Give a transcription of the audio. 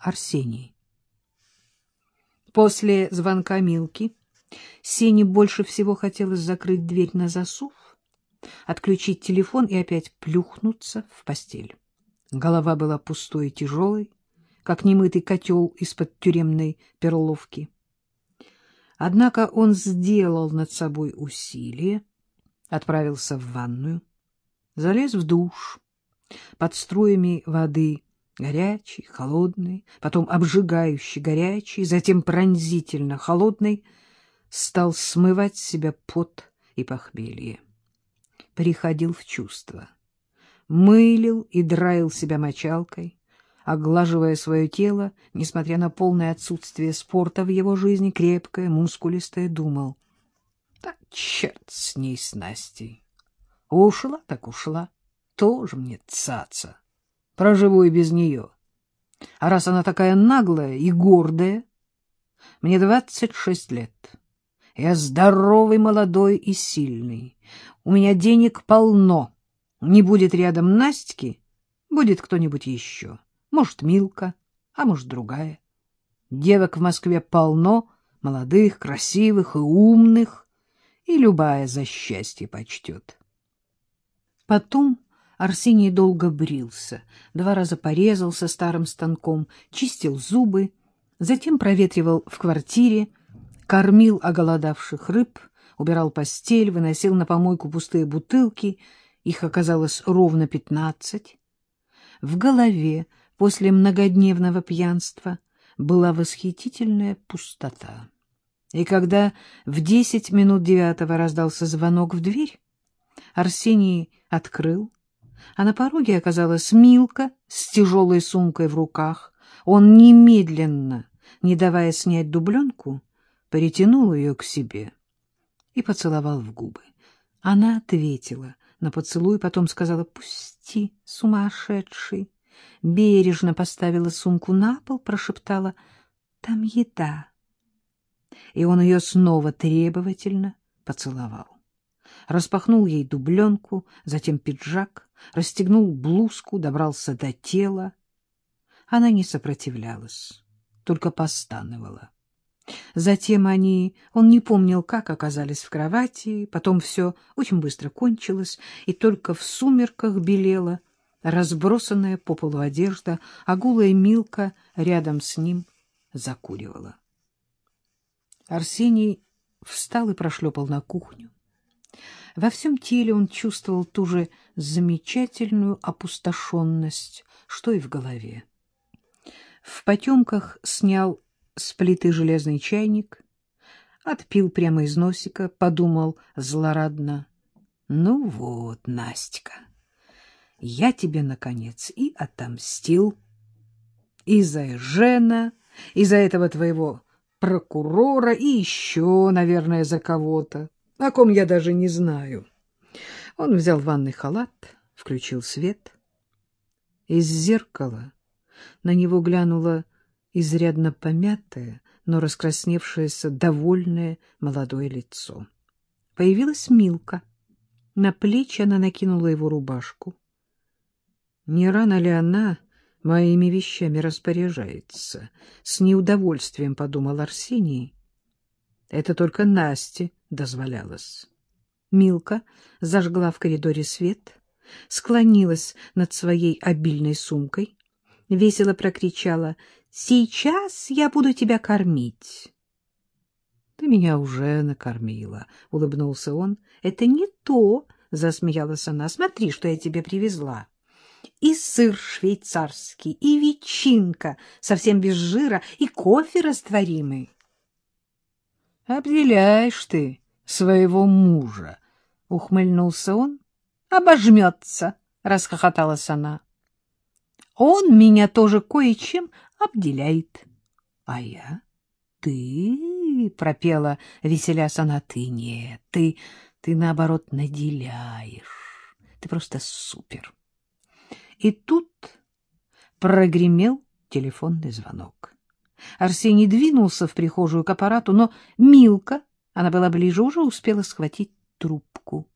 Арсений. После звонка Милки Сене больше всего хотелось закрыть дверь на засов, отключить телефон и опять плюхнуться в постель. Голова была пустой и тяжелой, как немытый котел из-под тюремной перловки. Однако он сделал над собой усилие, отправился в ванную, залез в душ, под струями воды горячий, холодный, потом обжигающий горячий, затем пронзительно холодный, стал смывать с себя пот и похмелье. Приходил в чувство, мылил и драил себя мочалкой, оглаживая свое тело, несмотря на полное отсутствие спорта в его жизни, крепкое, мускулистое, думал. Да черт с ней, с Настей. Ушла так ушла, тоже мне цаца. Проживу и без нее. А раз она такая наглая и гордая, мне двадцать шесть лет. Я здоровый, молодой и сильный. У меня денег полно. Не будет рядом Настики, будет кто-нибудь еще. Может, Милка, а может, другая. Девок в Москве полно, молодых, красивых и умных, и любая за счастье почтет. Потом Арсений долго брился, два раза порезался старым станком, чистил зубы, затем проветривал в квартире, кормил оголодавших рыб, убирал постель, выносил на помойку пустые бутылки, их оказалось ровно пятнадцать. В голове после многодневного пьянства была восхитительная пустота. И когда в десять минут девятого раздался звонок в дверь, Арсений открыл, а на пороге оказалась Милка с тяжелой сумкой в руках. Он немедленно, не давая снять дубленку, перетянул ее к себе и поцеловал в губы. Она ответила на поцелуй, потом сказала «Пусти, сумасшедший!» бережно поставила сумку на пол, прошептала «Там еда». И он ее снова требовательно поцеловал. Распахнул ей дубленку, затем пиджак, расстегнул блузку, добрался до тела. Она не сопротивлялась, только постановала. Затем они, он не помнил, как оказались в кровати, потом все очень быстро кончилось, и только в сумерках белело разбросанная по полу одежда, а гулая Милка рядом с ним закуривала. Арсений встал и прошлепал на кухню. Во всем теле он чувствовал ту же замечательную опустошенность, что и в голове. В потемках снял с плиты железный чайник, отпил прямо из носика, подумал злорадно. «Ну вот, Настя, я тебе, наконец, и отомстил. И за Жена, и за этого твоего прокурора, и еще, наверное, за кого-то, о ком я даже не знаю. Он взял ванный халат, включил свет. Из зеркала на него глянуло изрядно помятое, но раскрасневшееся, довольное молодое лицо. Появилась Милка. На плечи она накинула его рубашку. Не рано ли она моими вещами распоряжается? С неудовольствием подумал Арсений. Это только Насте дозволялось. Милка зажгла в коридоре свет, склонилась над своей обильной сумкой, весело прокричала «Сейчас я буду тебя кормить». «Ты меня уже накормила», — улыбнулся он. «Это не то», — засмеялась она. «Смотри, что я тебе привезла» и сыр швейцарский, и ветчинка, совсем без жира, и кофе растворимый. — Обделяешь ты своего мужа, — ухмыльнулся он. — Обожмется, — расхохоталась она. — Он меня тоже кое-чем обделяет. — А я? Ты, — пропела, веселясь она, — ты нет, ты, ты, наоборот, наделяешь. Ты просто супер. — и тут прогремел телефонный звонок. Арсений двинулся в прихожую к аппарату, но Милка, она была ближе, уже успела схватить трубку.